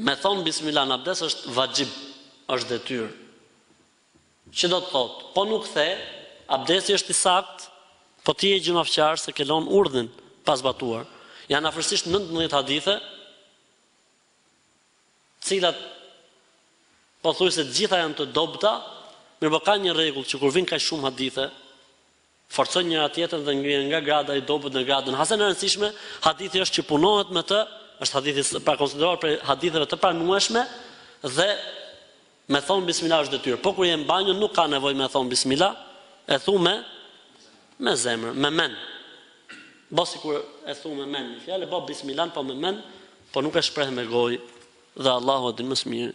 Me thonë bismilah në abdes është vaxhib, është detyrë. Që do të thotë, po nuk the, abdesi është i saktë, po ti je gjynahqar se ke lënë urdhnin pa zbatuar. Janë afërsisht nëntëmbëdhjetë hadithe, të cilat pothuajse të gjitha janë të dobëta, mirëpo ka një rregull që kur vijnë kaq shumë hadithe, forcojnë njëra tjetrën dhe ngrihen nga grada i dobët në gradën hasen e rëndësishme, hadithi është që punohet me të, është hadithi pra konsiderohet prej haditheve të pranueshme dhe me thon bismillah është detyrë. Po kur je në banjo nuk ka nevojë me thon bismillah, e thu me me zemër, me mend. Bo sikur e thu me mend një fjalë, bo bismillah po me mend, po nuk e shpreh me gojë dhe Allahu e din më së miri.